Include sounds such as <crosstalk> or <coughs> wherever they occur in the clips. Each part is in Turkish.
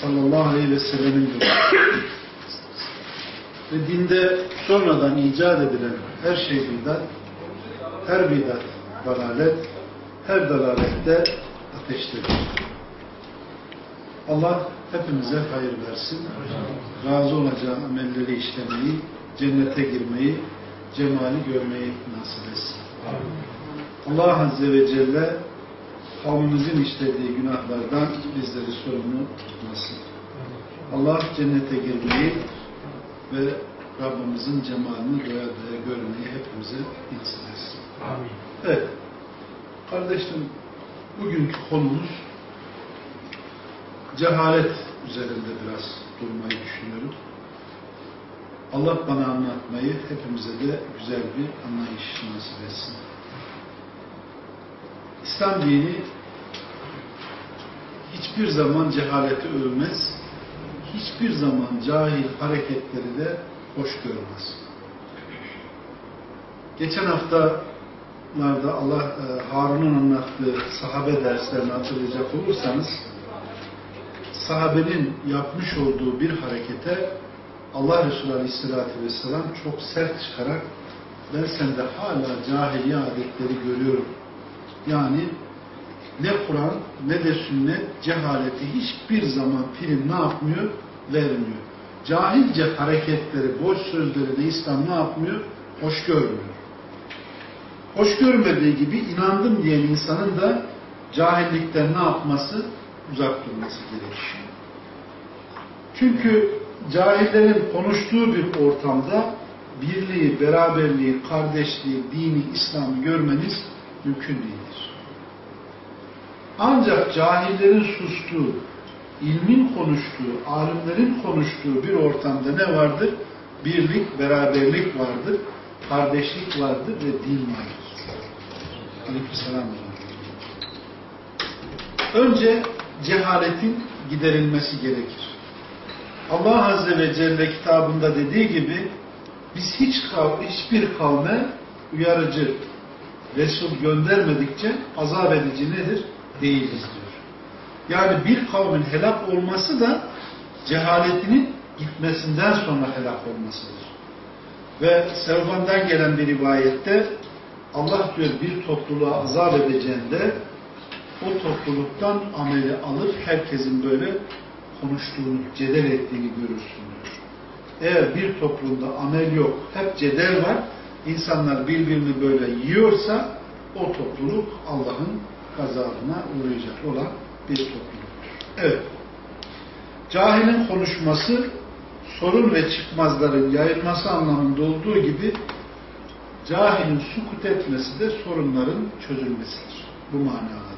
sallallahu aleyhi ve sellemin. Ve dinde sonradan icat edilen her şey bidat, her bidat dalalet, her dalalette ateştedir. Allah hepimize hayır versin. Razı olacağı amelleri işlemeyi, cennete girmeyi, cemali görmeyi nasip etsin. Allah Azze ve Celle kavmimizin işlediği günahlardan bizleri sorumlu tutmasın. Allah cennete girmeyi ve Rabbimizin cemalini doya doya görmeyi hepimize nasip etsin. Amin. Evet. Kardeşlerim, bugünkü konumuz cehalet üzerinde biraz durmayı düşünüyorum. Allah bana anlatmayı hepimize de güzel bir anlayış nasip etsin. İslam dini hiçbir zaman cehaleti övmez, hiçbir zaman cahil hareketleri de hoş görmez. Geçen haftalarda Allah e, Harun'un anlattığı sahabe derslerini hatırlayacak olursanız sahabenin yapmış olduğu bir harekete Allah Resulü Aleyhisselatü Vesselam çok sert çıkarak ben sende hala cahiliye adetleri görüyorum. Yani ne Kur'an ne de sünnet cehaleti hiçbir zaman film ne yapmıyor? Vermiyor. Cahilce hareketleri, boş sözleri de İslam ne yapmıyor? Hoş görmüyor. Hoş görmediği gibi inandım diyen insanın da cahillikten ne yapması? Uzak durması gerekiyor. Çünkü cahillerin konuştuğu bir ortamda birliği, beraberliği, kardeşliği, dini, İslam'ı görmeniz mümkün değildir. Ancak cahillerin sustuğu, ilmin konuştuğu, alimlerin konuştuğu bir ortamda ne vardır? Birlik, beraberlik vardır, kardeşlik vardır ve din vardır. Aleykümselam. Önce cehaletin giderilmesi gerekir. Allah Azze ve Celle kitabında dediği gibi biz hiç hiçbir kavme uyarıcı Resul göndermedikçe azap edici nedir? Değiliz diyor. Yani bir kavmin helak olması da cehaletinin gitmesinden sonra helak olmasıdır. Ve Sevban'dan gelen bir rivayette Allah diyor bir topluluğa azap edeceğinde o topluluktan ameli alıp herkesin böyle konuştuğunu, cedel ettiğini görürsün diyor. Eğer bir toplumda amel yok, hep cedel var, insanlar birbirini böyle yiyorsa o topluluk Allah'ın gazabına uğrayacak olan bir topluluktur. Evet. Cahilin konuşması sorun ve çıkmazların yayılması anlamında olduğu gibi cahilin sukut etmesi de sorunların çözülmesidir. Bu manadadır.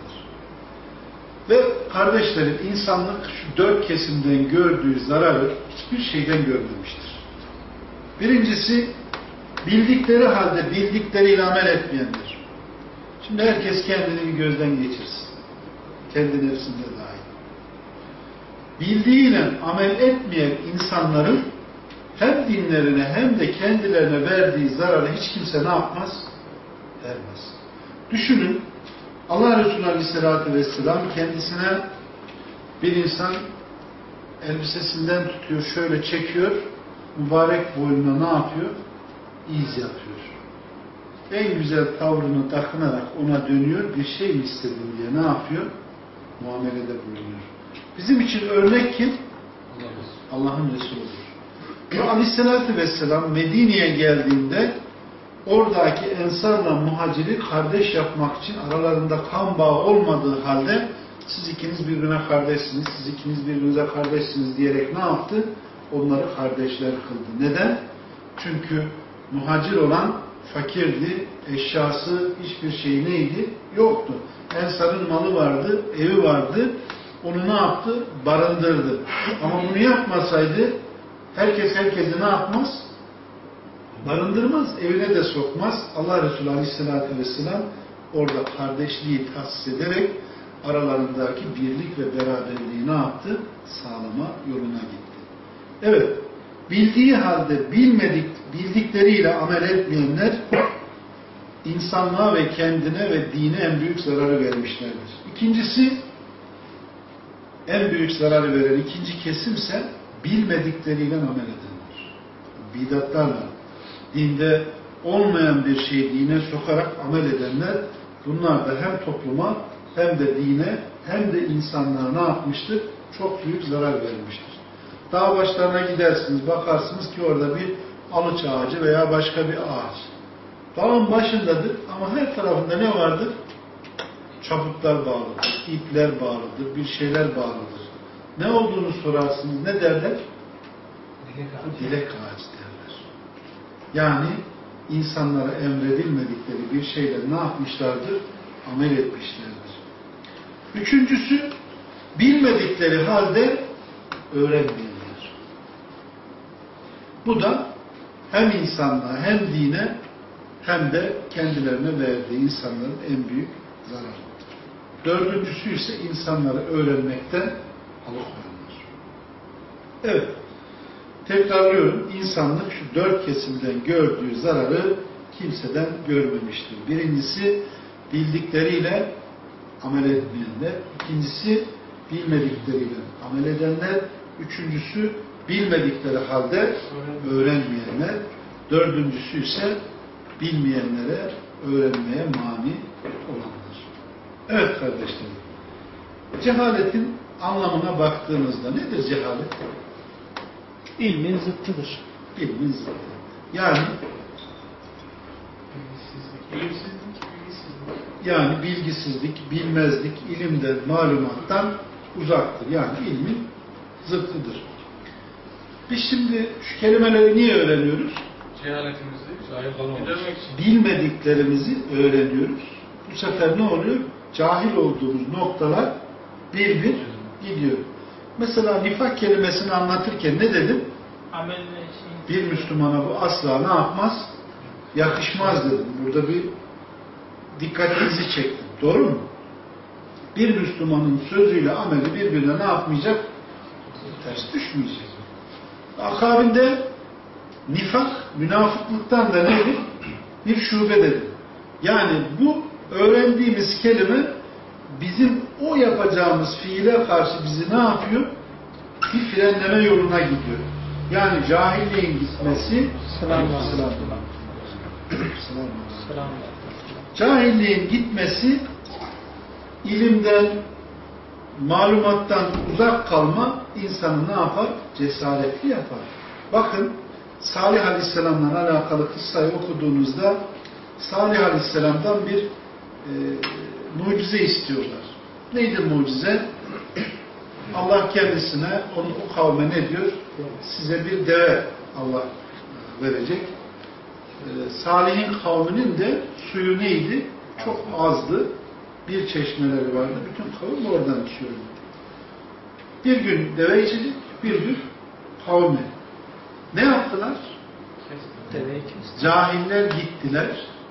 Ve kardeşlerim insanlık şu dört kesimden gördüğü zararı hiçbir şeyden görmemiştir. Birincisi bildikleri halde bildikleriyle amel etmeyendir. Şimdi herkes kendini bir gözden geçirsin. Kendi nefsinde dahil. Bildiğiyle amel etmeyen insanların hem dinlerine hem de kendilerine verdiği zararı hiç kimse ne yapmaz? Vermez. Düşünün Allah Resulü Aleyhisselatü Vesselam kendisine bir insan elbisesinden tutuyor, şöyle çekiyor, mübarek boynuna ne yapıyor? İz yapıyor. En güzel tavrını takınarak ona dönüyor, bir şey mi istedin diye ne yapıyor? Muamelede bulunuyor. Bizim için örnek kim? Allah'ın Resulüdür. Ve Aleyhisselatü Vesselam Medine'ye geldiğinde oradaki ensarla muhaciri kardeş yapmak için aralarında kan bağı olmadığı halde siz ikiniz birbirine kardeşsiniz, siz ikiniz birbirinize kardeşsiniz diyerek ne yaptı? Onları kardeşler kıldı. Neden? Çünkü muhacir olan fakirdi, eşyası, hiçbir şey neydi? Yoktu. Ensarın malı vardı, evi vardı. onu ne yaptı? Barındırdı. Ama bunu yapmasaydı herkes herkesi ne yapmaz? Barındırmaz, evine de sokmaz. Allah Resulü Aleyhisselatü Vesselam orada kardeşliği tahsis ederek aralarındaki birlik ve beraberliği ne yaptı? Sağlama yoluna gitti. Evet, bildiği halde bilmedik, bildikleriyle amel etmeyenler insanlığa ve kendine ve dine en büyük zararı vermişlerdir. İkincisi, en büyük zararı veren ikinci kesimse bilmedikleriyle amel edenler. Bidatlarla, dinde olmayan bir şeyi dine sokarak amel edenler, bunlar da hem topluma hem de dine hem de insanlığa ne yapmıştır? Çok büyük zarar vermiştir. Dağ başlarına gidersiniz, bakarsınız ki orada bir alıç ağacı veya başka bir ağaç. Dağın başındadır ama her tarafında ne vardır? Çabuklar bağlıdır, ipler bağlıdır, bir şeyler bağlıdır. Ne olduğunu sorarsınız, ne derler? Dilek ağacı derler. Yani insanlara emredilmedikleri bir şeyle ne yapmışlardır? Amel etmişlerdir. Üçüncüsü, bilmedikleri halde öğrenmeyenler. Bu da hem insanlığa hem dine hem de kendilerine verdiği insanların en büyük zararıdır. Dördüncüsü ise insanları öğrenmekten alıkoyanlar. Evet, tekrarlıyorum, insanlık şu dört kesimden gördüğü zararı kimseden görmemiştir. Birincisi, bildikleriyle amel etmeyenler. ikincisi bilmedikleriyle amel edenler. Üçüncüsü, bilmedikleri halde öğrenmeyenler. Dördüncüsü ise bilmeyenlere öğrenmeye mani olanlar. Evet kardeşlerim. Cehaletin anlamına baktığınızda nedir cehalet? İlmin zıttıdır. İlmin zıttı. Yani yani bilgisizlik, bilmezlik, ilimden, malumattan uzaktır. Yani ilmin zıttıdır. Biz şimdi şu kelimeleri niye öğreniyoruz? Cehaletimizi gidermek için. bilmediklerimizi öğreniyoruz. Bu sefer ne oluyor? Cahil olduğumuz noktalar bir bir gidiyor. Mesela nifak kelimesini anlatırken ne dedim? Bir Müslümana bu asla ne yapmaz? Yakışmaz dedim. Burada bir dikkatinizi çektim. Doğru mu? Bir Müslümanın sözüyle ameli birbirine ne yapmayacak? Ters düşmeyecek. Akabinde nifak, münafıklıktan da nedir? Bir şube dedim. Yani bu öğrendiğimiz kelime bizim o yapacağımız fiile karşı bizi ne yapıyor? Bir frenleme yoluna gidiyor. Yani cahilliğin gitmesi Selam Selam. Selam. Cahilliğin gitmesi ilimden, malumattan uzak kalma insanı ne yapar? Cesaretli yapar. Bakın Salih Aleyhisselam'la alakalı kıssayı okuduğunuzda Salih Aleyhisselam'dan bir e, mucize istiyorlar. Neydi mucize? <clears throat> Allah kendisine, onun o kavme ne diyor? Size bir deve Allah verecek. Ee, Salih'in kavminin de suyu neydi? Çok azdı. Bir çeşmeleri vardı. Bütün kavim oradan içiyordu. Bir gün deve içecek, bir gün kavmi. Ne yaptılar? Deveyi. Cahiller gittiler,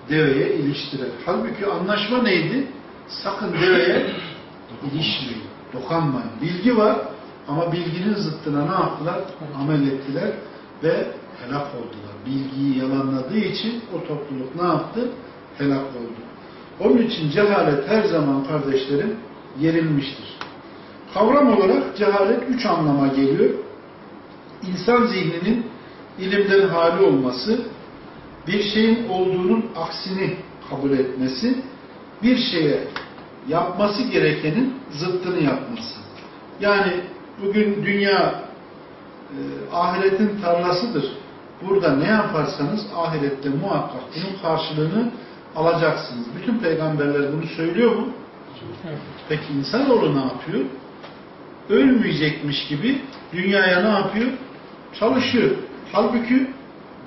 deveye iliştiler. Halbuki anlaşma neydi? Sakın deveye <coughs> ilişmeyin, dokanmayın. Bilgi var ama bilginin zıttına ne yaptılar? Amel ettiler ve helak oldular. Bilgiyi yalanladığı için o topluluk ne yaptı? Helak oldu. Onun için cehalet her zaman kardeşlerim yerilmiştir. Kavram olarak cehalet üç anlama geliyor. İnsan zihninin ilimden hali olması, bir şeyin olduğunun aksini kabul etmesi, bir şeye yapması gerekenin zıttını yapması. Yani bugün dünya e, ahiretin tarlasıdır. Burada ne yaparsanız ahirette muhakkak bunun karşılığını alacaksınız. Bütün peygamberler bunu söylüyor mu? Peki insanoğlu ne yapıyor? Ölmeyecekmiş gibi dünyaya ne yapıyor? Çalışıyor. Halbuki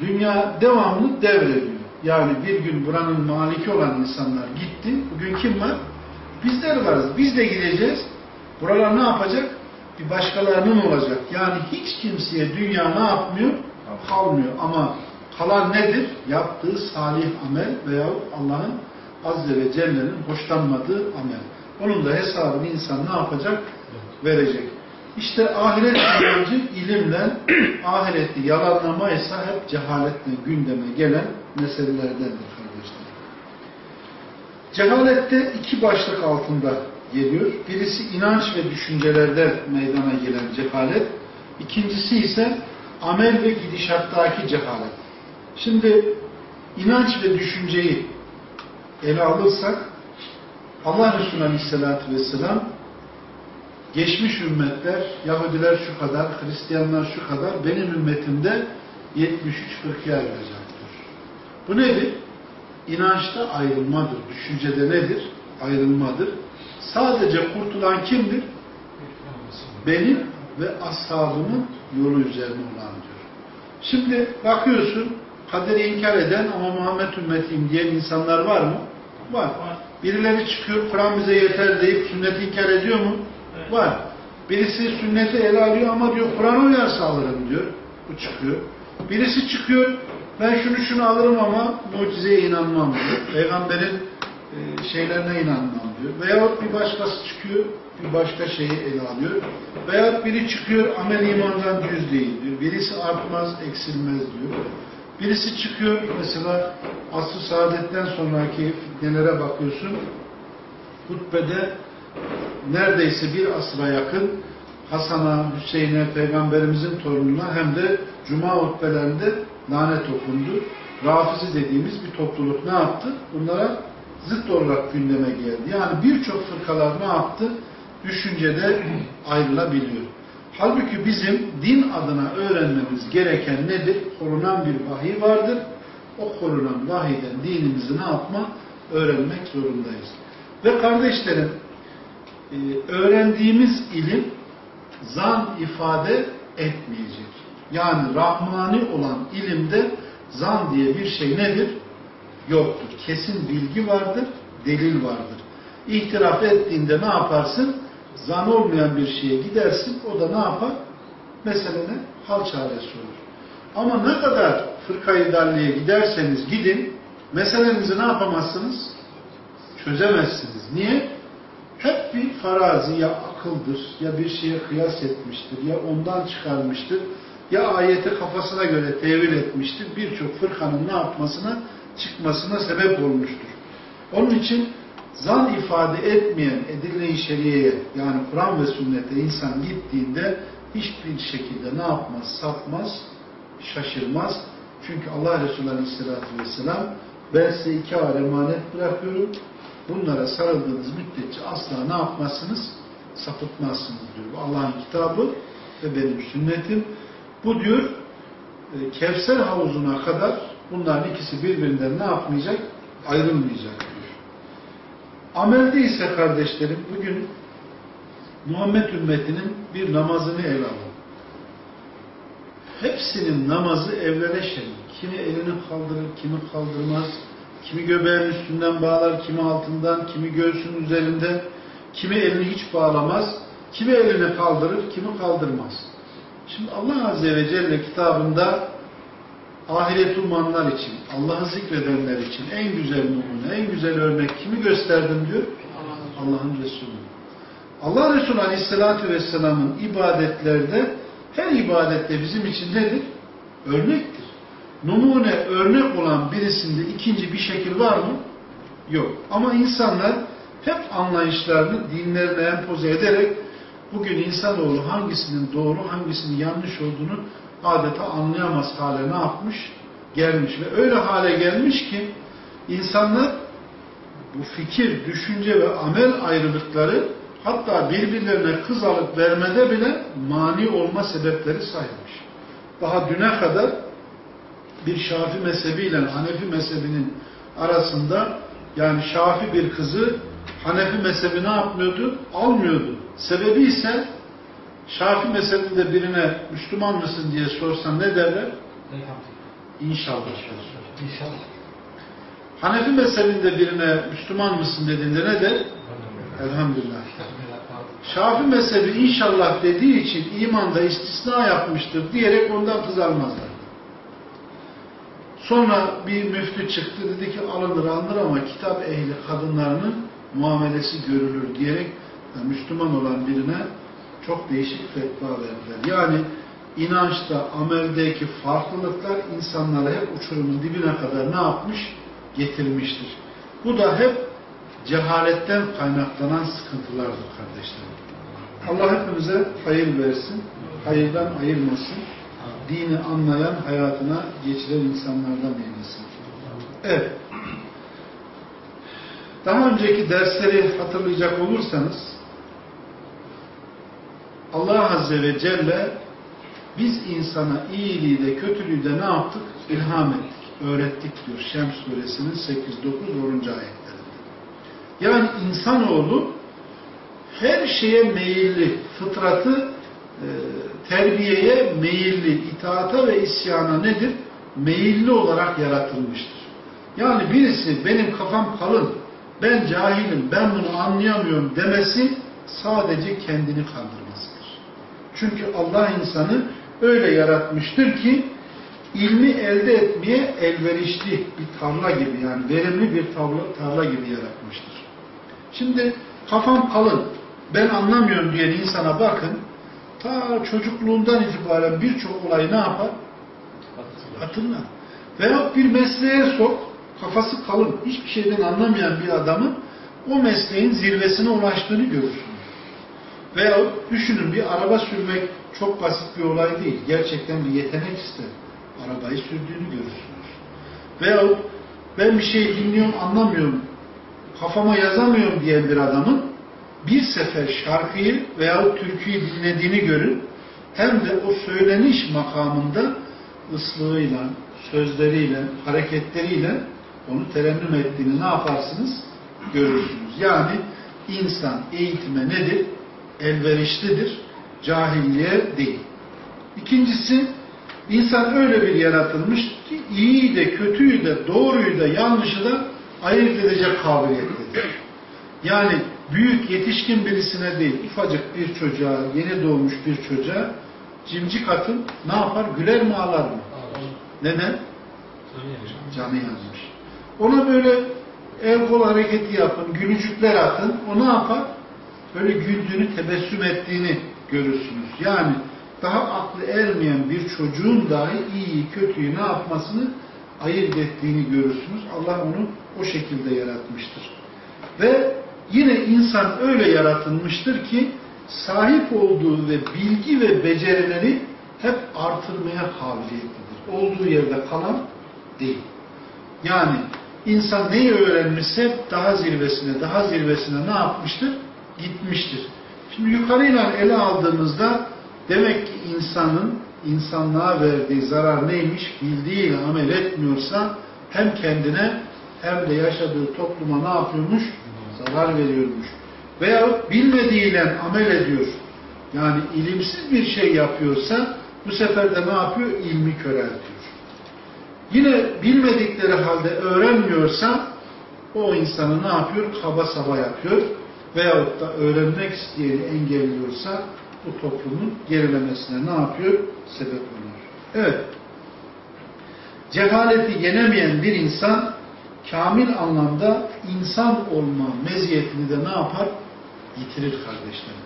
dünya devamlı devrediyor. Yani bir gün buranın maliki olan insanlar gitti. Bugün kim var? Bizler varız. Biz de gideceğiz. Buralar ne yapacak? Bir başkalarının olacak. Yani hiç kimseye dünya ne yapmıyor? Kalmıyor. Ama kalan nedir? Yaptığı salih amel veya Allah'ın Azze ve Celle'nin hoşlanmadığı amel. Onun da hesabını insan ne yapacak? Verecek. İşte ahiret inancı ilimle, <clears throat> ahireti yalanlama ise hep cehaletle gündeme gelen meselelerdendir kardeşler. Cehalette iki başlık altında geliyor. Birisi inanç ve düşüncelerde meydana gelen cehalet. İkincisi ise amel ve gidişattaki cehalet. Şimdi inanç ve düşünceyi ele alırsak Allah Resulü Aleyhisselatü Vesselam geçmiş ümmetler, Yahudiler şu kadar, Hristiyanlar şu kadar, benim ümmetimde 73 fırkıya ayrılacaktır. Bu nedir? İnançta ayrılmadır. Düşüncede nedir? Ayrılmadır. Sadece kurtulan kimdir? Benim ve ashabımın yolu üzerine olan diyor. Şimdi bakıyorsun, kaderi inkar eden ama Muhammed ümmetiyim diyen insanlar var mı? Var. Birileri çıkıyor, Kur'an bize yeter deyip sünneti inkar ediyor mu? Evet. Var. Birisi sünneti ele alıyor ama diyor Kur'an uyarsa alırım diyor. Bu çıkıyor. Birisi çıkıyor ben şunu şunu alırım ama mucizeye inanmam diyor. Peygamberin e, şeylerine inanmam diyor. Veyahut bir başkası çıkıyor bir başka şeyi ele alıyor. Veyahut biri çıkıyor amel imandan cüz değil diyor. Birisi artmaz eksilmez diyor. Birisi çıkıyor mesela asr saadetten sonraki fitnelere bakıyorsun. Hutbede neredeyse bir asra yakın Hasan'a, Hüseyin'e, Peygamberimizin torununa hem de Cuma hutbelerinde lanet okundu. Rafizi dediğimiz bir topluluk ne yaptı? Bunlara zıt olarak gündeme geldi. Yani birçok fırkalar ne yaptı? Düşüncede ayrılabiliyor. Halbuki bizim din adına öğrenmemiz gereken nedir? Korunan bir vahiy vardır. O korunan vahiyden dinimizi ne yapma? Öğrenmek zorundayız. Ve kardeşlerim, e, öğrendiğimiz ilim zan ifade etmeyecek. Yani Rahmani olan ilimde zan diye bir şey nedir? Yoktur. Kesin bilgi vardır, delil vardır. İhtiraf ettiğinde ne yaparsın? Zan olmayan bir şeye gidersin, o da ne yapar? Meselene hal çaresi olur. Ama ne kadar fırkayı dalliye giderseniz gidin, meselenizi ne yapamazsınız? Çözemezsiniz. Niye? Hep bir farazi ya akıldır, ya bir şeye kıyas etmiştir, ya ondan çıkarmıştır, ya ayeti kafasına göre tevil etmiştir. Birçok fırkanın ne yapmasına, çıkmasına sebep olmuştur. Onun için zan ifade etmeyen edille-i şeriyeye yani Kur'an ve sünnete insan gittiğinde hiçbir şekilde ne yapmaz, sapmaz, şaşırmaz. Çünkü Allah Resulü Aleyhisselatü Vesselam ben size iki ağır emanet bırakıyorum. Bunlara sarıldığınız müddetçe asla ne yapmazsınız? Sapıtmazsınız diyor. Allah'ın kitabı ve benim sünnetim. Bu diyor e, Kevser havuzuna kadar bunların ikisi birbirinden ne yapmayacak? Ayrılmayacak. Amelde ise kardeşlerim bugün Muhammed ümmetinin bir namazını ele alalım. Hepsinin namazı evlere şerik. Kimi elini kaldırır, kimi kaldırmaz. Kimi göbeğin üstünden bağlar, kimi altından, kimi göğsünün üzerinde. Kimi elini hiç bağlamaz. Kimi elini kaldırır, kimi kaldırmaz. Şimdi Allah Azze ve Celle kitabında ahiret umanlar için, Allah'ı zikredenler için en güzel numune, en güzel örnek kimi gösterdim diyor? Allah'ın Resulü. Allah Resulü Aleyhisselatü Vesselam'ın ibadetlerde her ibadette bizim için nedir? Örnektir. Numune örnek olan birisinde ikinci bir şekil var mı? Yok. Ama insanlar hep anlayışlarını dinlerine empoze ederek bugün insanoğlu hangisinin doğru, hangisinin yanlış olduğunu adeta anlayamaz hale ne yapmış? Gelmiş ve öyle hale gelmiş ki insanlar bu fikir, düşünce ve amel ayrılıkları hatta birbirlerine kız alıp vermede bile mani olma sebepleri sayılmış. Daha düne kadar bir Şafi mezhebiyle Hanefi mezhebinin arasında yani Şafi bir kızı Hanefi mezhebi ne yapmıyordu? Almıyordu. Sebebi ise Şafi mezhebinde birine Müslüman mısın diye sorsan ne derler? İnşallah. İnşallah. Hanefi mezhebinde birine Müslüman mısın dediğinde ne der? Elhamdülillah. Şafi mezhebi inşallah dediği için imanda istisna yapmıştır diyerek ondan kız almazlar. Sonra bir müftü çıktı dedi ki alınır alınır ama kitap ehli kadınlarının muamelesi görülür diyerek yani Müslüman olan birine çok değişik fetva verdiler. Yani inançta, ameldeki farklılıklar insanları hep uçurumun dibine kadar ne yapmış? Getirmiştir. Bu da hep cehaletten kaynaklanan sıkıntılardır kardeşlerim. Allah hepimize hayır versin, hayırdan ayırmasın, dini anlayan, hayatına geçiren insanlardan eylesin. Evet. Daha önceki dersleri hatırlayacak olursanız, Allah Azze ve Celle biz insana iyiliği de kötülüğü de ne yaptık? İlham ettik, öğrettik diyor Şems suresinin 8-9 10. ayetlerinde. Yani insanoğlu her şeye meyilli, fıtratı e, terbiyeye meyilli, itaata ve isyana nedir? Meyilli olarak yaratılmıştır. Yani birisi benim kafam kalın, ben cahilim, ben bunu anlayamıyorum demesi sadece kendini kandırmasıdır. Çünkü Allah insanı öyle yaratmıştır ki ilmi elde etmeye elverişli bir tarla gibi yani verimli bir tarla, tarla gibi yaratmıştır. Şimdi kafam kalın, ben anlamıyorum diyen insana bakın, ta çocukluğundan itibaren birçok olayı ne yapar? Hatırlar. Veya bir mesleğe sok, kafası kalın, hiçbir şeyden anlamayan bir adamın o mesleğin zirvesine ulaştığını görürsünüz. Veya düşünün bir araba sürmek çok basit bir olay değil. Gerçekten bir yetenek ister. Arabayı sürdüğünü görürsünüz. Veya ben bir şey dinliyorum anlamıyorum, kafama yazamıyorum diyen bir adamın bir sefer şarkıyı veya türküyü dinlediğini görün. Hem de o söyleniş makamında ıslığıyla, sözleriyle, hareketleriyle onu terennüm ettiğini ne yaparsınız? Görürsünüz. Yani insan eğitime nedir? Elverişlidir. Cahilliğe değil. İkincisi, insan öyle bir yaratılmış ki iyiyi de, kötüyü de, doğruyu da, yanlışı da ayırt edecek kabiliyettedir. Yani büyük yetişkin birisine değil, ufacık bir çocuğa, yeni doğmuş bir çocuğa cimcik atın ne yapar? Güler mi ağlar mı? Neden? Canı yanmış. Ona böyle el kol hareketi yapın, gülücükler atın. O ne yapar? Böyle güldüğünü, tebessüm ettiğini görürsünüz. Yani daha aklı ermeyen bir çocuğun dahi iyiyi, kötüyü ne yapmasını ayırt ettiğini görürsünüz. Allah onu o şekilde yaratmıştır. Ve yine insan öyle yaratılmıştır ki sahip olduğu ve bilgi ve becerileri hep artırmaya kabiliyetlidir. Olduğu yerde kalan değil. Yani insan neyi öğrenmişse daha zirvesine, daha zirvesine ne yapmıştır? Gitmiştir. Şimdi yukarıyla ele aldığımızda demek ki insanın insanlığa verdiği zarar neymiş? Bildiğiyle amel etmiyorsa hem kendine hem de yaşadığı topluma ne yapıyormuş? Zarar veriyormuş. Veya bilmediğiyle amel ediyor. Yani ilimsiz bir şey yapıyorsa bu sefer de ne yapıyor? İlmi köreltiyor. Yine bilmedikleri halde öğrenmiyorsa o insanı ne yapıyor? Kaba saba yapıyor. Veyahut da öğrenmek isteyeni engelliyorsa bu toplumun gerilemesine ne yapıyor? Sebep oluyor. Evet. Cehaleti yenemeyen bir insan kamil anlamda insan olma meziyetini de ne yapar? Yitirir kardeşlerim.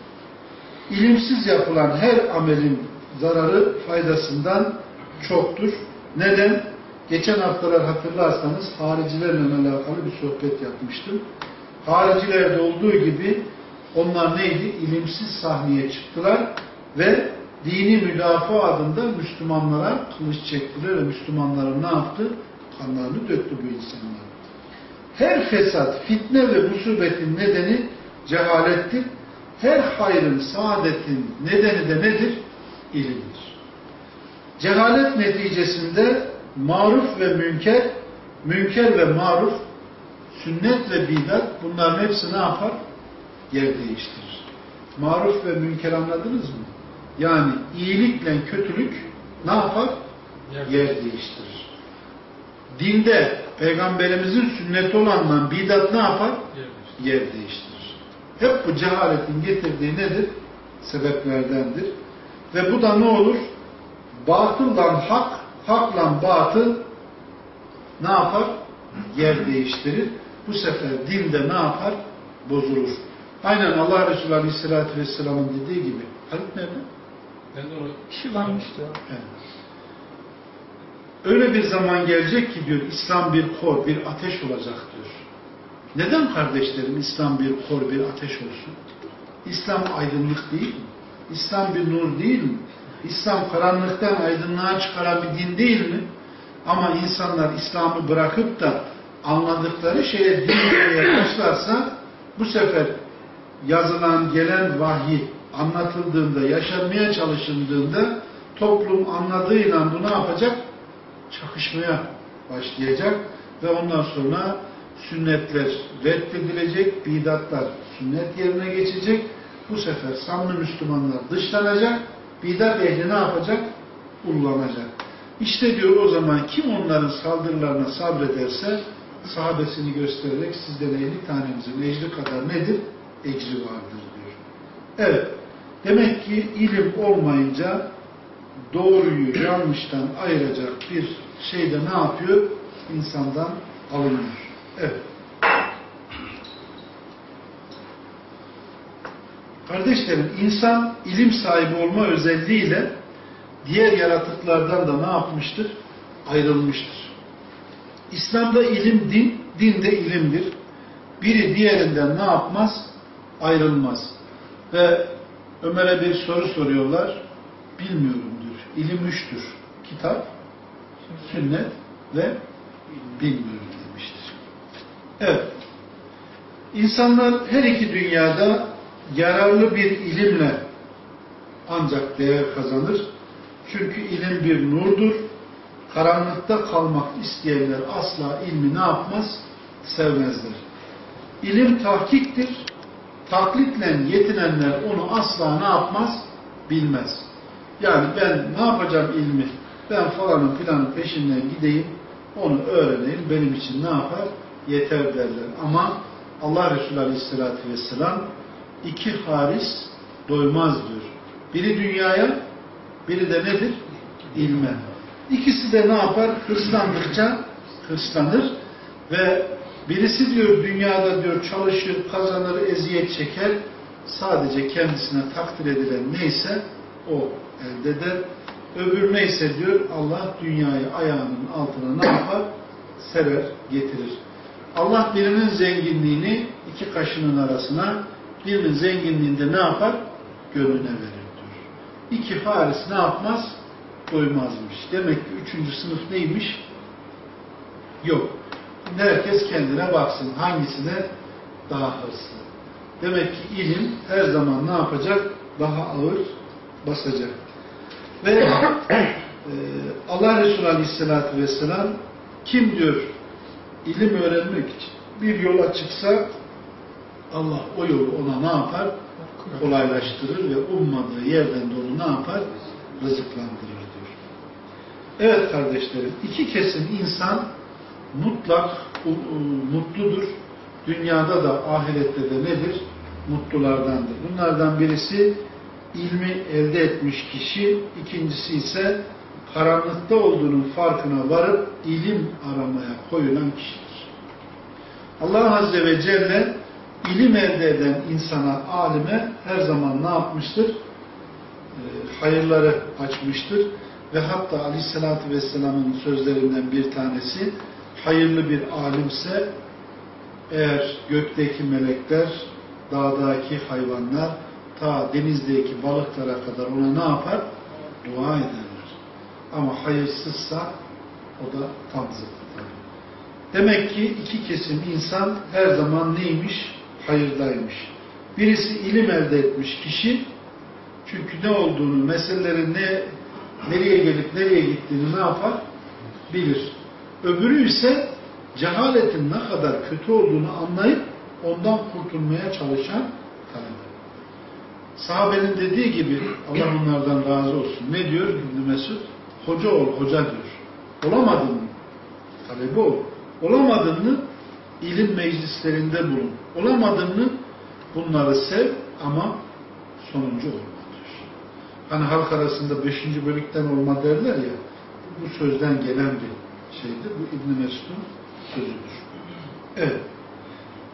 İlimsiz yapılan her amelin zararı faydasından çoktur. Neden? Geçen haftalar hatırlarsanız haricilerle alakalı bir sohbet yapmıştım. Haricilerde olduğu gibi onlar neydi? İlimsiz sahneye çıktılar ve dini müdafaa adında Müslümanlara kılıç çektiler ve Müslümanların ne yaptı? Kanlarını döktü bu insanlar. Her fesat, fitne ve musibetin nedeni cehalettir. Her hayrın, saadetin nedeni de nedir? İlimdir. Cehalet neticesinde maruf ve münker, münker ve maruf, sünnet ve bidat bunların hepsi ne yapar? Yer değiştirir. Maruf ve münker anladınız mı? Yani iyilikle kötülük ne yapar? Yer, Yer değiştirir. Dinde peygamberimizin sünneti olanla bidat ne yapar? Yer değiştirir. Yer değiştirir. Hep bu cehaletin getirdiği nedir? Sebeplerdendir. Ve bu da ne olur? Batılla hak, hakla batıl ne yapar? Yer değiştirir. Bu sefer dinde ne yapar? Bozulur. Aynen Allah Resulü Aleyhisselatü Vesselam'ın dediği gibi. Halit nerede? Ben de onu Bir şey varmıştı. Evet. Öyle bir zaman gelecek ki diyor İslam bir kor, bir ateş olacak diyor. Neden kardeşlerim İslam bir kor, bir ateş olsun? İslam aydınlık değil mi? İslam bir nur değil mi? İslam karanlıktan aydınlığa çıkaran bir din değil mi? Ama insanlar İslam'ı bırakıp da anladıkları şeye din demeye başlarsa bu sefer yazılan gelen vahiy anlatıldığında, yaşanmaya çalışıldığında toplum anladığıyla bu ne yapacak? Çakışmaya başlayacak ve ondan sonra sünnetler reddedilecek, bidatlar sünnet yerine geçecek. Bu sefer samimi Müslümanlar dışlanacak, bidat ehli ne yapacak? Ullanacak. İşte diyor o zaman kim onların saldırılarına sabrederse sahabesini göstererek sizden 50 tanemizin ecri kadar nedir? Ecri vardır diyor. Evet. Demek ki ilim olmayınca doğruyu yanlıştan ayıracak bir şey de ne yapıyor? İnsandan alınıyor. Evet. Kardeşlerim, insan ilim sahibi olma özelliğiyle diğer yaratıklardan da ne yapmıştır? Ayrılmıştır. İslam'da ilim din, din de ilimdir. Biri diğerinden ne yapmaz? Ayrılmaz. Ve Ömer'e bir soru soruyorlar. Bilmiyorum diyor. İlim üçtür. Kitap, sünnet ve bilmiyorum demiştir. Evet. İnsanlar her iki dünyada yararlı bir ilimle ancak değer kazanır. Çünkü ilim bir nurdur. Karanlıkta kalmak isteyenler asla ilmi ne yapmaz? Sevmezler. İlim tahkiktir. Taklitle yetinenler onu asla ne yapmaz? Bilmez. Yani ben ne yapacağım ilmi? Ben falanın filanın peşinden gideyim, onu öğreneyim, benim için ne yapar? Yeter derler. Ama Allah Resulü Aleyhisselatü Vesselam iki haris doymaz diyor. Biri dünyaya, biri de nedir? İlme. İkisi de ne yapar? Hırslandıkça hırslanır ve birisi diyor dünyada diyor çalışır, kazanır, eziyet çeker. Sadece kendisine takdir edilen neyse o elde eder. Öbür neyse diyor Allah dünyayı ayağının altına ne yapar? Serer, getirir. Allah birinin zenginliğini iki kaşının arasına, birinin zenginliğinde ne yapar? Gönlüne verir diyor. İki faris ne yapmaz? Doymazmış. Demek ki üçüncü sınıf neymiş? Yok. Herkes kendine baksın. Hangisine daha hırslı. Demek ki ilim her zaman ne yapacak? Daha ağır basacak. Ve e, Allah Resulü Aleyhisselatü Vesselam kim diyor ilim öğrenmek için bir yola çıksa Allah o yolu ona ne yapar? Kolaylaştırır ve ummadığı yerden dolu ne yapar? Rızıklandırır. Evet kardeşlerim, iki kesim insan mutlak mutludur. Dünyada da ahirette de nedir? Mutlulardandır. Bunlardan birisi ilmi elde etmiş kişi, ikincisi ise karanlıkta olduğunun farkına varıp ilim aramaya koyulan kişidir. Allah Azze ve Celle ilim elde eden insana, alime her zaman ne yapmıştır? E, hayırları açmıştır. Ve hatta Aleyhisselatü Vesselam'ın sözlerinden bir tanesi, hayırlı bir alimse eğer gökteki melekler, dağdaki hayvanlar, ta denizdeki balıklara kadar ona ne yapar? Dua ederler. Ama hayırsızsa o da tam zıttı. Demek ki iki kesim insan her zaman neymiş? Hayırdaymış. Birisi ilim elde etmiş kişi, çünkü ne olduğunu, meselelerin ne, nereye gelip nereye gittiğini ne yapar? Bilir. Öbürü ise cehaletin ne kadar kötü olduğunu anlayıp ondan kurtulmaya çalışan talebe. Sahabenin dediği gibi Allah onlardan razı olsun. Ne diyor İbn Mesud? Hoca ol, hoca diyor. Olamadın mı? Talebe ol. Olamadın mı? İlim meclislerinde bulun. Olamadın mı? Bunları sev ama sonuncu diyor. Hani halk arasında beşinci bölükten olma derler ya, bu sözden gelen bir şeydir. Bu İbn Mesud'un sözüdür. Evet.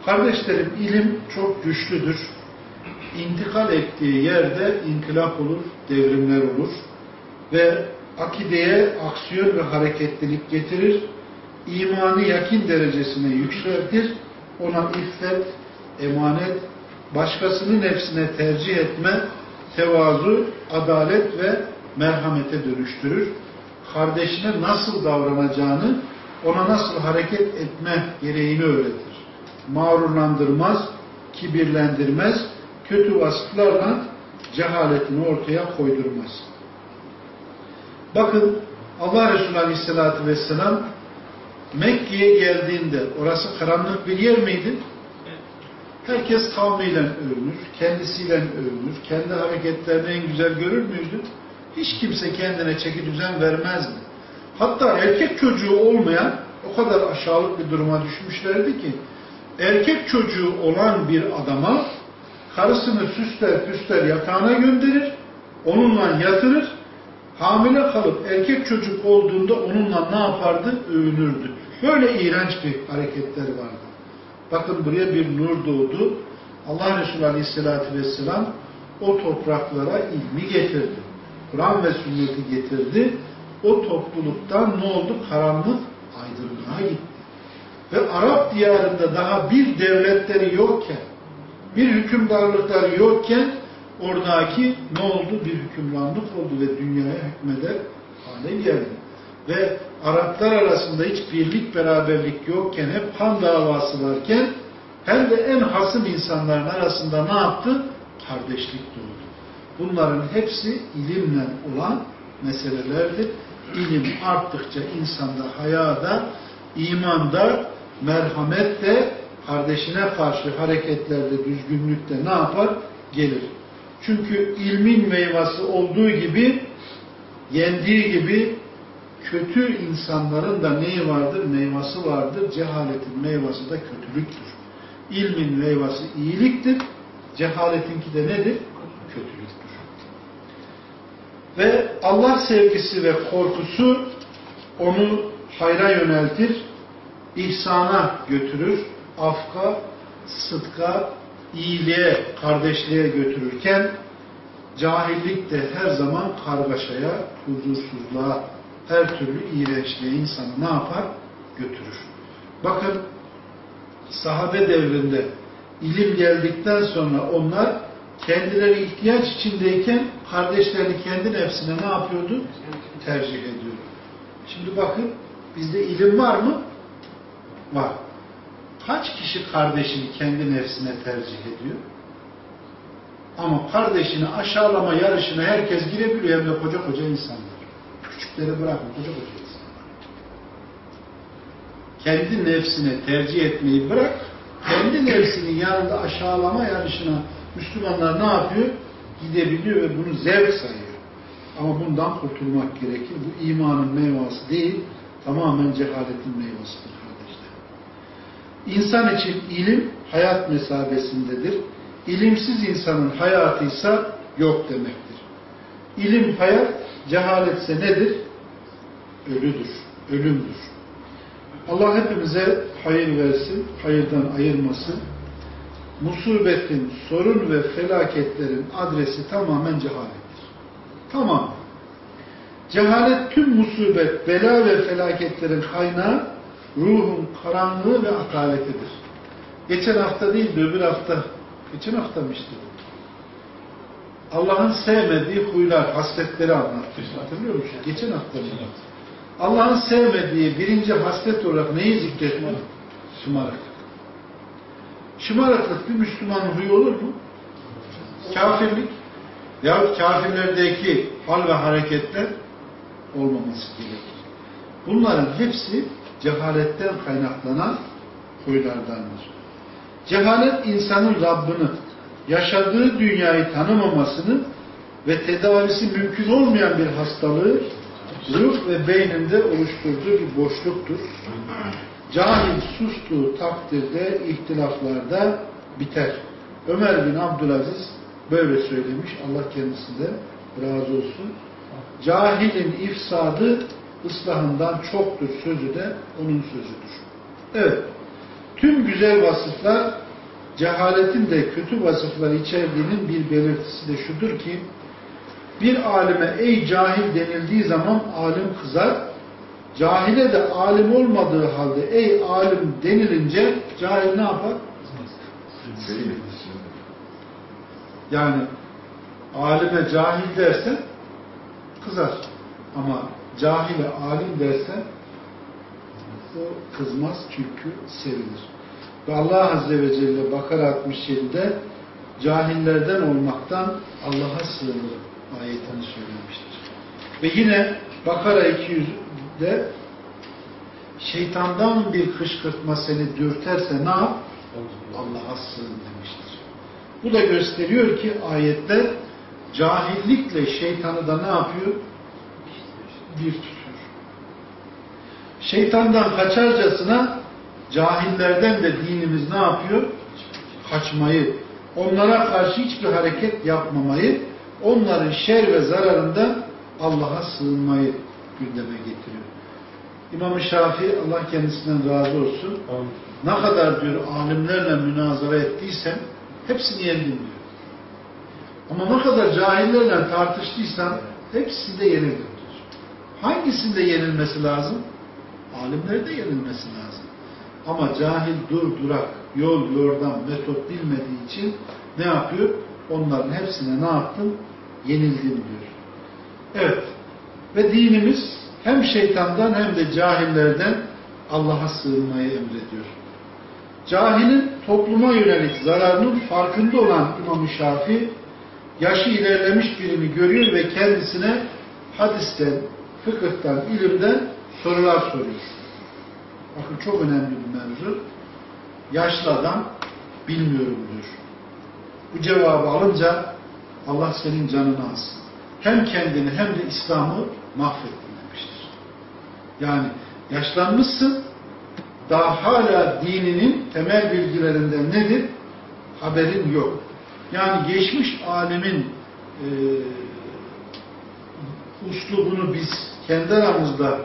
Kardeşlerim ilim çok güçlüdür. İntikal ettiği yerde inkılap olur, devrimler olur ve akideye aksiyon ve hareketlilik getirir. İmanı yakin derecesine yükseltir. Ona iffet, emanet, başkasının nefsine tercih etme, tevazu, adalet ve merhamete dönüştürür. Kardeşine nasıl davranacağını, ona nasıl hareket etme gereğini öğretir. Mağrurlandırmaz, kibirlendirmez, kötü vasıflarla cehaletini ortaya koydurmaz. Bakın Allah Resulü Aleyhisselatü Vesselam Mekke'ye geldiğinde orası karanlık bir yer miydi? Herkes kavmiyle övünür, kendisiyle övünür, kendi hareketlerini en güzel görür müydü? Hiç kimse kendine çeki düzen vermezdi. Hatta erkek çocuğu olmayan o kadar aşağılık bir duruma düşmüşlerdi ki erkek çocuğu olan bir adama karısını süsler püsler yatağına gönderir, onunla yatırır, hamile kalıp erkek çocuk olduğunda onunla ne yapardı? Övünürdü. Böyle iğrenç bir hareketleri vardı. Bakın buraya bir nur doğdu. Allah Resulü Aleyhisselatü Vesselam o topraklara ilmi getirdi. Kur'an ve sünneti getirdi. O topluluktan ne oldu? Karanlık aydınlığa gitti. Ve Arap diyarında daha bir devletleri yokken, bir hükümdarlıkları yokken oradaki ne oldu? Bir hükümranlık oldu ve dünyaya hükmeder hale geldi. Ve Araplar arasında hiç birlik beraberlik yokken, hep kan davası varken hem de en hasım insanların arasında ne yaptı? Kardeşlik doğdu. Bunların hepsi ilimle olan meselelerdir. İlim arttıkça insanda hayada, imanda, merhamette, kardeşine karşı hareketlerde, düzgünlükte ne yapar? Gelir. Çünkü ilmin meyvası olduğu gibi, yendiği gibi kötü insanların da neyi vardır? Meyvası vardır. Cehaletin meyvası da kötülüktür. İlmin meyvası iyiliktir. Cehaletinki de nedir? Kötülüktür. Ve Allah sevgisi ve korkusu onu hayra yöneltir, ihsana götürür, afka, sıdka, iyiliğe, kardeşliğe götürürken cahillik de her zaman kargaşaya, huzursuzluğa, her türlü iğrençliğe insanı ne yapar? Götürür. Bakın sahabe devrinde ilim geldikten sonra onlar kendileri ihtiyaç içindeyken kardeşlerini kendi nefsine ne yapıyordu? Tercih ediyor. Şimdi bakın bizde ilim var mı? Var. Kaç kişi kardeşini kendi nefsine tercih ediyor? Ama kardeşini aşağılama yarışına herkes girebiliyor hem de koca koca insanlar. Küçükleri bırakın koca koca. Kendi nefsine tercih etmeyi bırak, kendi nefsinin yanında aşağılama yarışına Müslümanlar ne yapıyor? Gidebiliyor ve bunu zevk sayıyor. Ama bundan kurtulmak gerekir. Bu imanın meyvası değil, tamamen cehaletin meyvasıdır kardeşler. İnsan için ilim hayat mesabesindedir. İlimsiz insanın hayatıysa yok demektir. İlim hayat, cehaletse nedir? Ölüdür, ölümdür. Allah hepimize hayır versin, hayırdan ayırmasın. Musibetin, sorun ve felaketlerin adresi tamamen cehalettir. Tamam. Cehalet tüm musibet, bela ve felaketlerin kaynağı ruhun karanlığı ve ataletidir. Geçen hafta değil de öbür hafta, geçen hafta mı işte Allah'ın sevmediği huylar, hasletleri anlattık. Hatırlıyor musun? Geçen hafta mı? Allah'ın sevmediği birinci haslet olarak neyi zikretmeli? Şımarıklık. Şımarıklık bir Müslümanın huyu olur mu? Kafirlik yahut kafirlerdeki hal ve hareketler olmaması gerekir. Bunların hepsi cehaletten kaynaklanan huylardandır. Cehalet insanın Rabbini, yaşadığı dünyayı tanımamasını ve tedavisi mümkün olmayan bir hastalığı ruh ve beyninde oluşturduğu bir boşluktur. Cahil sustuğu takdirde ihtilaflarda biter. Ömer bin Abdülaziz böyle söylemiş. Allah kendisinden razı olsun. Cahilin ifsadı ıslahından çoktur sözü de onun sözüdür. Evet. Tüm güzel vasıflar cehaletin de kötü vasıflar içerdiğinin bir belirtisi de şudur ki bir alime ey cahil denildiği zaman alim kızar. Cahile de alim olmadığı halde ey alim denilince cahil ne yapar? Yani alime cahil dersen kızar. Ama cahile alim dersen o kızmaz çünkü sevilir. Ve Allah Azze ve Celle Bakara 67'de cahillerden olmaktan Allah'a sığınırım ayetini söylemiştir. Ve yine Bakara 200'de şeytandan bir kışkırtma seni dürterse ne yap? Allah'a sığın demiştir. Bu da gösteriyor ki ayetler cahillikle şeytanı da ne yapıyor? Bir tutuyor. Şeytandan kaçarcasına cahillerden de dinimiz ne yapıyor? Kaçmayı, onlara karşı hiçbir hareket yapmamayı, onların şer ve zararından Allah'a sığınmayı gündeme getiriyor. İmam-ı Şafii Allah kendisinden razı olsun. Ne kadar diyor alimlerle münazara ettiysen hepsini yendim diyor. Ama ne kadar cahillerle tartıştıysan hepsinde yenildim diyor. Hangisinde yenilmesi lazım? Alimlerde yenilmesi lazım. Ama cahil dur durak, yol yordam, metot bilmediği için ne yapıyor? Onların hepsine ne yaptım? Yenildim diyor. Evet. Ve dinimiz hem şeytandan hem de cahillerden Allah'a sığınmayı emrediyor. Cahilin topluma yönelik zararının farkında olan İmam-ı Şafii, yaşı ilerlemiş birini görüyor ve kendisine hadisten, fıkıhtan, ilimden sorular soruyor. Bakın çok önemli bir mevzu. Yaşlı adam bilmiyorum diyor. Bu cevabı alınca Allah senin canını alsın. Hem kendini hem de İslam'ı mahvettin demiştir. Yani yaşlanmışsın daha hala dininin temel bilgilerinden nedir? Haberin yok. Yani geçmiş alemin e, uslubunu biz kendi aramızda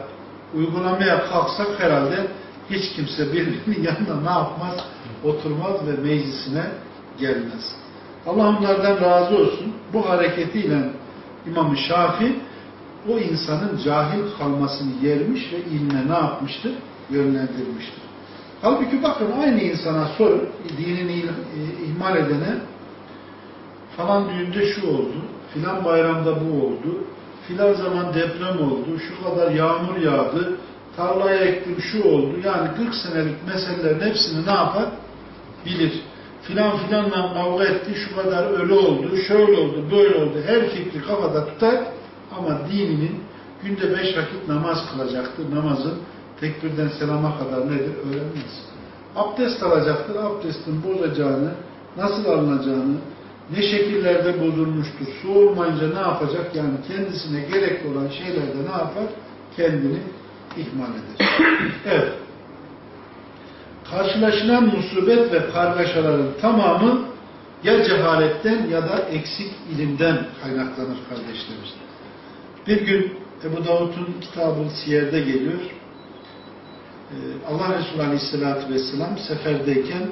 uygulamaya kalksak herhalde hiç kimse birbirinin <laughs> yanında ne yapmaz? Oturmaz ve meclisine gelmez. Allah onlardan razı olsun. Bu hareketiyle İmam-ı Şafi o insanın cahil kalmasını yermiş ve ilme ne yapmıştır? Yönlendirmiştir. Halbuki bakın aynı insana sorun, dinini ihmal edene falan düğünde şu oldu, filan bayramda bu oldu, filan zaman deprem oldu, şu kadar yağmur yağdı, tarlaya ektim şu oldu. Yani 40 senelik meselelerin hepsini ne yapar? Bilir. Filan filanla kavga etti, şu kadar ölü oldu, şöyle oldu, böyle oldu. Her fikri kafada tutar ama dininin günde beş vakit namaz kılacaktır. Namazın tekbirden selama kadar nedir öğrenmez. Abdest alacaktır. Abdestin bozacağını, nasıl alınacağını, ne şekillerde bozulmuştur, su olmayınca ne yapacak? Yani kendisine gerekli olan şeylerde ne yapar? Kendini ihmal eder. <coughs> evet. Karşılaşılan musibet ve kargaşaların tamamı ya cehaletten ya da eksik ilimden kaynaklanır kardeşlerimiz. Bir gün Ebu Davud'un kitabı Siyer'de geliyor. Ee, Allah Resulü Aleyhisselatü Vesselam seferdeyken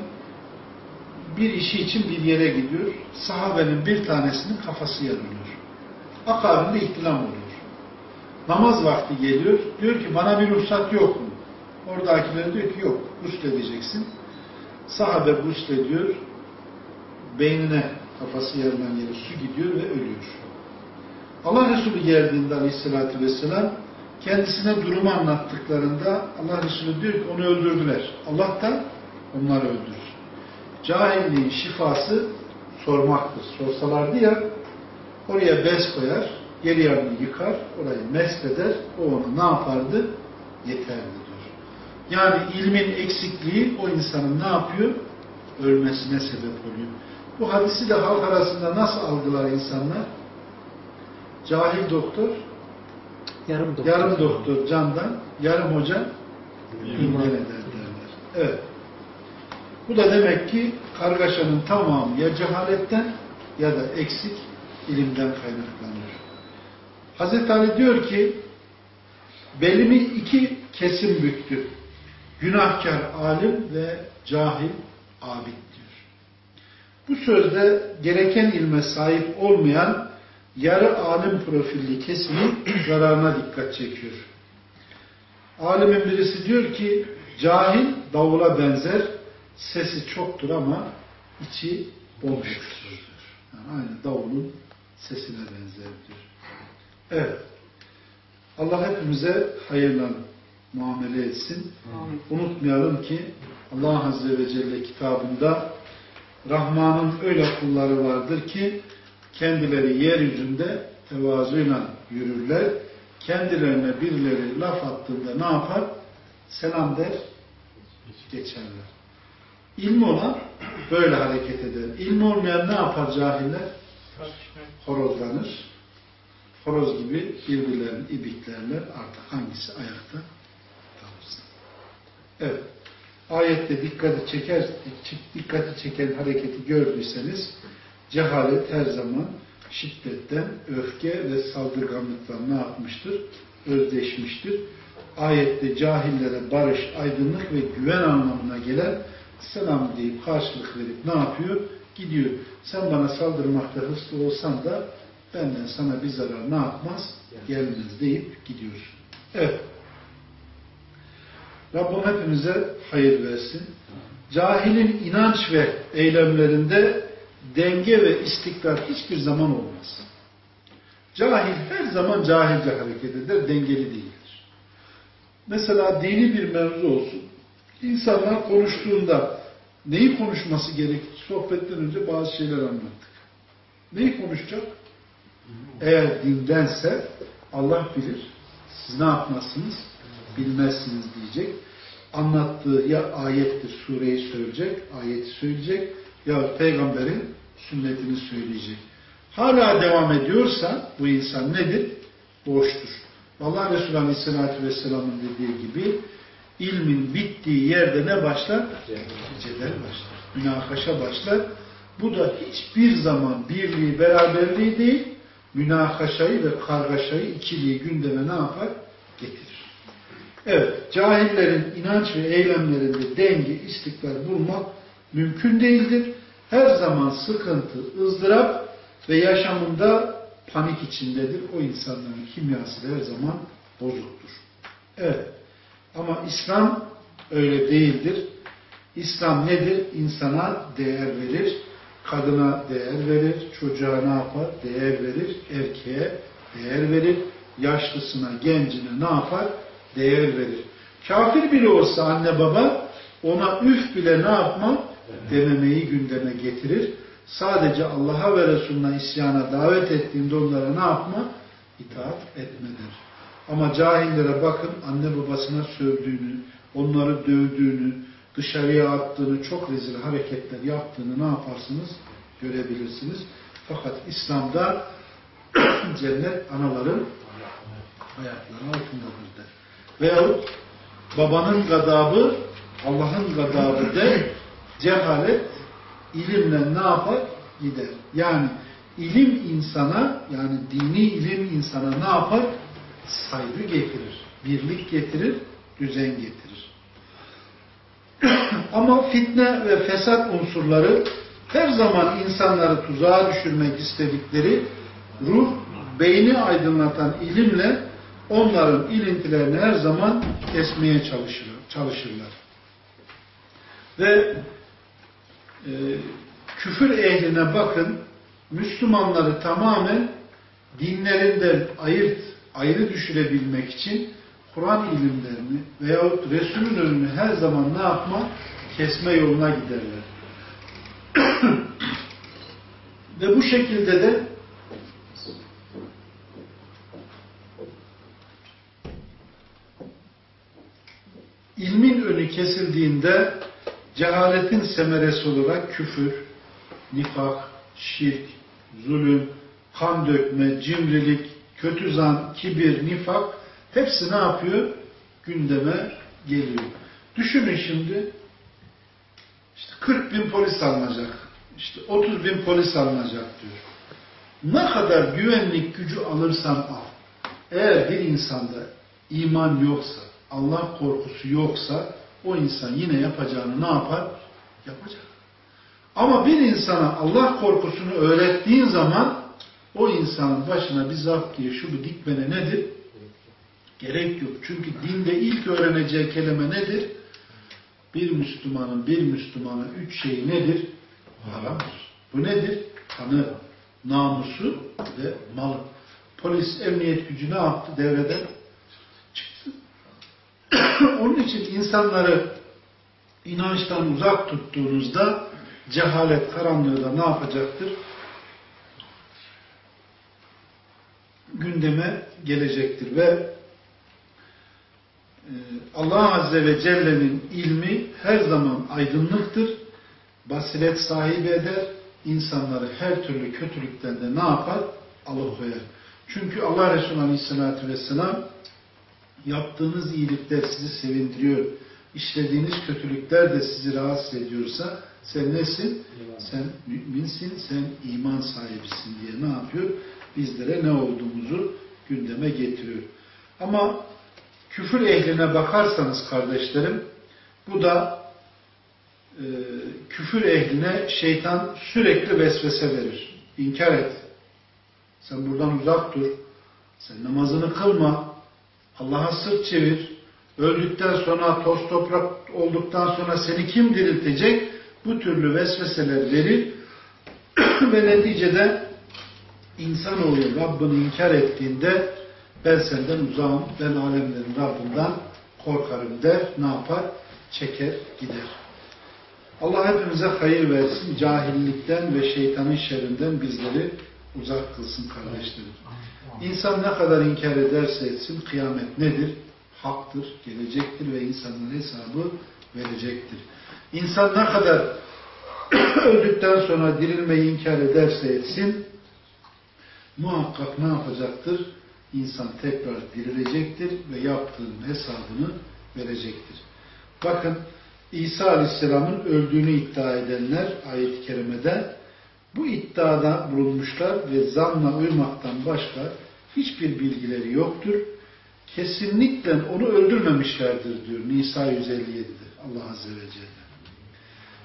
bir işi için bir yere gidiyor. Sahabenin bir tanesinin kafası yarılıyor. Akabinde ihtilam oluyor. Namaz vakti geliyor. Diyor ki bana bir ruhsat yok mu? Oradakiler diyor ki yok. Gusledeceksin. Sahabe guslediyor. Beynine kafası yarılan yere su gidiyor ve ölüyor. Allah Resulü geldiğinde aleyhissalatü vesselam kendisine durumu anlattıklarında Allah Resulü diyor ki onu öldürdüler. Allah da onları öldürür. Cahilliğin şifası sormaktır. Sorsalardı ya oraya bez koyar, geri yanını yıkar, orayı mesfeder, o onu ne yapardı? Yeterli diyor. Yani ilmin eksikliği o insanın ne yapıyor? Ölmesine sebep oluyor. Bu hadisi de halk arasında nasıl algılar insanlar? Cahil doktor, yarım doktor, yarım doktor candan, yarım hoca iman eder derler. Evet. Bu da demek ki kargaşanın tamamı ya cehaletten ya da eksik ilimden kaynaklanıyor. Hazreti Ali diyor ki belimi iki kesim büktü. Günahkar alim ve cahil abid diyor. Bu sözde gereken ilme sahip olmayan yarı alim profilli kesimin zararına dikkat çekiyor. Alimin birisi diyor ki cahil davula benzer, sesi çoktur ama içi bomboştur. Yani aynı davulun sesine benzer diyor. Evet. Allah hepimize hayırla muamele etsin. Amin. Unutmayalım ki Allah Azze ve Celle kitabında Rahman'ın öyle kulları vardır ki kendileri yeryüzünde tevazuyla yürürler. Kendilerine birileri laf attığında ne yapar? Selam der, geçerler. İlmi olan böyle hareket eder. İlmi olmayan ne yapar cahiller? Horozlanır. Horoz gibi birbirlerini ibiklerler. Artık hangisi ayakta kalırsa. Evet. Ayette dikkati çeker, dikkati çeken hareketi gördüyseniz cehalet her zaman şiddetten, öfke ve saldırganlıktan ne yapmıştır? Özdeşmiştir. Ayette cahillere barış, aydınlık ve güven anlamına gelen selam deyip karşılık verip ne yapıyor? Gidiyor. Sen bana saldırmakta hırslı olsan da benden sana bir zarar ne yapmaz? Gelmez deyip gidiyor. Evet. Rabbim hepimize hayır versin. Cahilin inanç ve eylemlerinde denge ve istikrar hiçbir zaman olmaz. Cahil her zaman cahilce hareket eder, dengeli değildir. Mesela dini bir mevzu olsun. İnsanlar konuştuğunda neyi konuşması gerekir? Sohbetten önce bazı şeyler anlattık. Neyi konuşacak? Eğer dindense Allah bilir. Siz ne yapmazsınız? Bilmezsiniz diyecek. Anlattığı ya ayettir, sureyi söyleyecek, ayeti söyleyecek ya peygamberin sünnetini söyleyecek. Hala devam ediyorsa bu insan nedir? Boştur. Allah Resulü Aleyhisselatü Vesselam'ın dediği gibi ilmin bittiği yerde ne başlar? Cedel başlar. Münakaşa başlar. Bu da hiçbir zaman birliği, beraberliği değil, münakaşayı ve kargaşayı, ikiliği gündeme ne yapar? Getirir. Evet, cahillerin inanç ve eylemlerinde denge, istikrar bulmak mümkün değildir. Her zaman sıkıntı, ızdırap ve yaşamında panik içindedir. O insanların kimyası da her zaman bozuktur. Evet. Ama İslam öyle değildir. İslam nedir? İnsana değer verir. Kadına değer verir. Çocuğa ne yapar? Değer verir. Erkeğe değer verir. Yaşlısına, gencine ne yapar? Değer verir. Kafir bile olsa anne baba ona üf bile ne yapma? Dememeyi gündeme getirir. Sadece Allah'a ve Resulüne isyana davet ettiğinde onlara ne yapma? İtaat etmedir. Ama cahillere bakın anne babasına sövdüğünü, onları dövdüğünü, dışarıya attığını, çok rezil hareketler yaptığını ne yaparsınız? Görebilirsiniz. Fakat İslam'da <clears throat> cennet anaların ayakları altındadır der. Veyahut babanın gadabı Allah'ın gadabı de cehalet ilimle ne yapar? Gider. Yani ilim insana yani dini ilim insana ne yapar? Saygı getirir. Birlik getirir. Düzen getirir. <coughs> Ama fitne ve fesat unsurları her zaman insanları tuzağa düşürmek istedikleri ruh, beyni aydınlatan ilimle onların ilintilerini her zaman kesmeye çalışır, çalışırlar. Ve e, küfür ehline bakın, Müslümanları tamamen dinlerinden ayırt, ayrı düşürebilmek için Kur'an ilimlerini veyahut Resulün önünü her zaman ne yapma? Kesme yoluna giderler. <clears throat> Ve bu şekilde de ilmin önü kesildiğinde cehaletin semeresi olarak küfür, nifak, şirk, zulüm, kan dökme, cimrilik, kötü zan, kibir, nifak hepsi ne yapıyor? Gündeme geliyor. Düşünün şimdi İşte 40 bin polis alınacak. İşte 30 bin polis alınacak diyor. Ne kadar güvenlik gücü alırsan al. Eğer bir insanda iman yoksa, Allah korkusu yoksa o insan yine yapacağını ne yapar? Yapacak. Ama bir insana Allah korkusunu öğrettiğin zaman o insanın başına bir zapt diye şu bu dikmene nedir? Gerek yok. Çünkü dinde ilk öğreneceği kelime nedir? Bir Müslümanın bir Müslümana üç şeyi nedir? Haramdır. Bu nedir? Kanı, namusu ve malı. Polis, emniyet gücü ne yaptı devreden? Çıktı. <coughs> Onun için insanları inançtan uzak tuttuğunuzda cehalet karanlığı da ne yapacaktır? Gündeme gelecektir ve Allah Azze ve Celle'nin ilmi her zaman aydınlıktır. Basiret sahibi eder. insanları her türlü kötülükten de ne yapar? Alıkoyar. Çünkü Allah Resulü Aleyhisselatü Vesselam yaptığınız iyilikler sizi sevindiriyor. işlediğiniz kötülükler de sizi rahatsız ediyorsa sen nesin? Sen müminsin, sen iman sahibisin diye ne yapıyor? Bizlere ne olduğumuzu gündeme getiriyor. Ama küfür ehline bakarsanız kardeşlerim, bu da e, küfür ehline şeytan sürekli vesvese verir. İnkar et. Sen buradan uzak dur. Sen namazını kılma. Allah'a sırt çevir. Öldükten sonra, toz toprak olduktan sonra seni kim diriltecek? Bu türlü vesveseler verir. <clears throat> Ve neticede insanoğlu Rabbini inkar ettiğinde ben senden uzağım, ben alemlerin Rabbinden korkarım der. Ne yapar? Çeker gider. Allah hepimize hayır versin. Cahillikten ve şeytanın şerrinden bizleri uzak kılsın kardeşlerim. İnsan ne kadar inkar ederse etsin kıyamet nedir? Haktır, gelecektir ve insanın hesabı verecektir. İnsan ne kadar <clears throat> öldükten sonra dirilmeyi inkar ederse etsin muhakkak ne yapacaktır? İnsan tekrar dirilecektir ve yaptığının hesabını verecektir. Bakın İsa Aleyhisselam'ın öldüğünü iddia edenler ayet-i kerimede bu iddiada bulunmuşlar ve zanla uymaktan başka hiçbir bilgileri yoktur. Kesinlikle onu öldürmemişlerdir diyor Nisa 157'de Allah Azze ve Celle.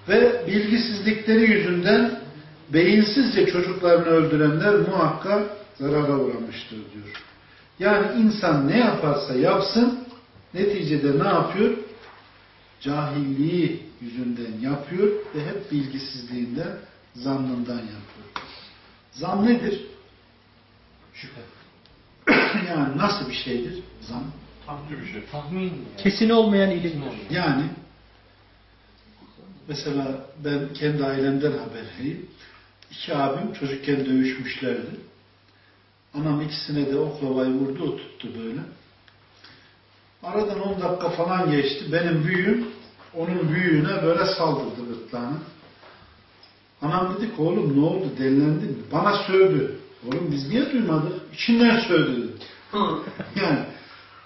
Ve bilgisizlikleri yüzünden beyinsizce çocuklarını öldürenler muhakkak zarara uğramıştır diyor. Yani insan ne yaparsa yapsın neticede ne yapıyor? Cahilliği yüzünden yapıyor ve hep bilgisizliğinden, zannından yapıyor. Zan nedir? Şüphe. <clears throat> yani nasıl bir şeydir zan? Tahmin bir şey. Tahmin. Kesin olmayan ilim. Yani mesela ben kendi ailemden haber vereyim. İki abim çocukken dövüşmüşlerdi. Anam ikisine de oklavayı vurdu, o tuttu böyle. Aradan 10 dakika falan geçti. Benim büyüğüm onun büyüğüne böyle saldırdı gırtlağına. Anam dedi ki oğlum ne oldu delilendin mi? Bana sövdü. Oğlum biz niye duymadık? İçinden sövdü. <laughs> yani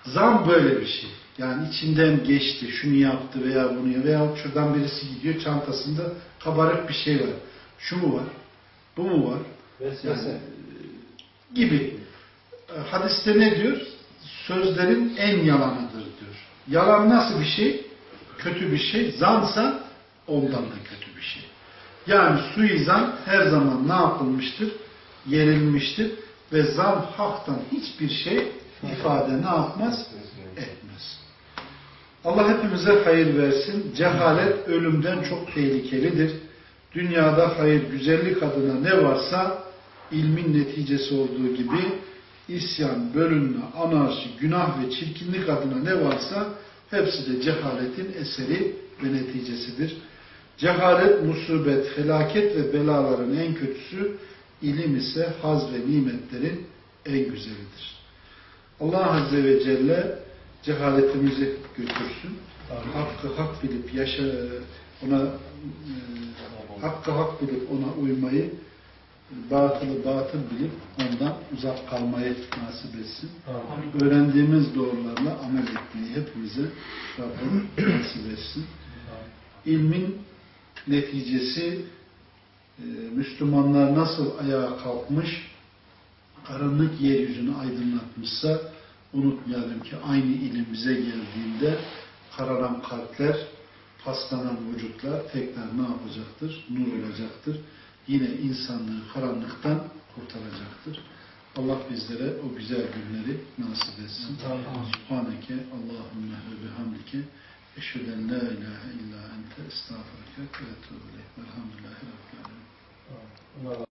zam böyle bir şey. Yani içinden geçti, şunu yaptı veya bunu veya şuradan birisi gidiyor çantasında kabarık bir şey var. Şu mu var? Bu mu var? Yani, gibi. Hadiste ne diyor? Sözlerin en yalanıdır diyor. Yalan nasıl bir şey? Kötü bir şey. Zansa ondan da kötü bir şey. Yani suizan her zaman ne yapılmıştır? Yerilmiştir. Ve zan haktan hiçbir şey ifade ne yapmaz? Etmez. Allah hepimize hayır versin. Cehalet ölümden çok tehlikelidir. Dünyada hayır, güzellik adına ne varsa ilmin neticesi olduğu gibi isyan, bölünme, anarşi, günah ve çirkinlik adına ne varsa hepsi de cehaletin eseri ve neticesidir. Cehalet, musibet, felaket ve belaların en kötüsü, ilim ise haz ve nimetlerin en güzelidir. Allah Azze ve Celle cehaletimizi götürsün. Hakkı hak bilip yaşa, ona e, hakkı hak bilip ona uymayı, batılı batıl bilip ondan uzak kalmayı nasip etsin. Amin. Öğrendiğimiz doğrularla amel etmeyi hepimize Rabbim nasip etsin. İlmin neticesi e, Müslümanlar nasıl ayağa kalkmış, karanlık yeryüzünü aydınlatmışsa unutmayalım ki aynı ilim bize geldiğinde kararan kalpler, paslanan vücutlar tekrar ne yapacaktır? Nur olacaktır. Yine insanlığı karanlıktan kurtaracaktır. Allah bizlere o güzel günleri nasip etsin. Subhaneke Allahümme ve bihamdike eşheden la ilahe illa ente estağfurike ve etûbü ileyk. Velhamdülillahi Rabbil alemin.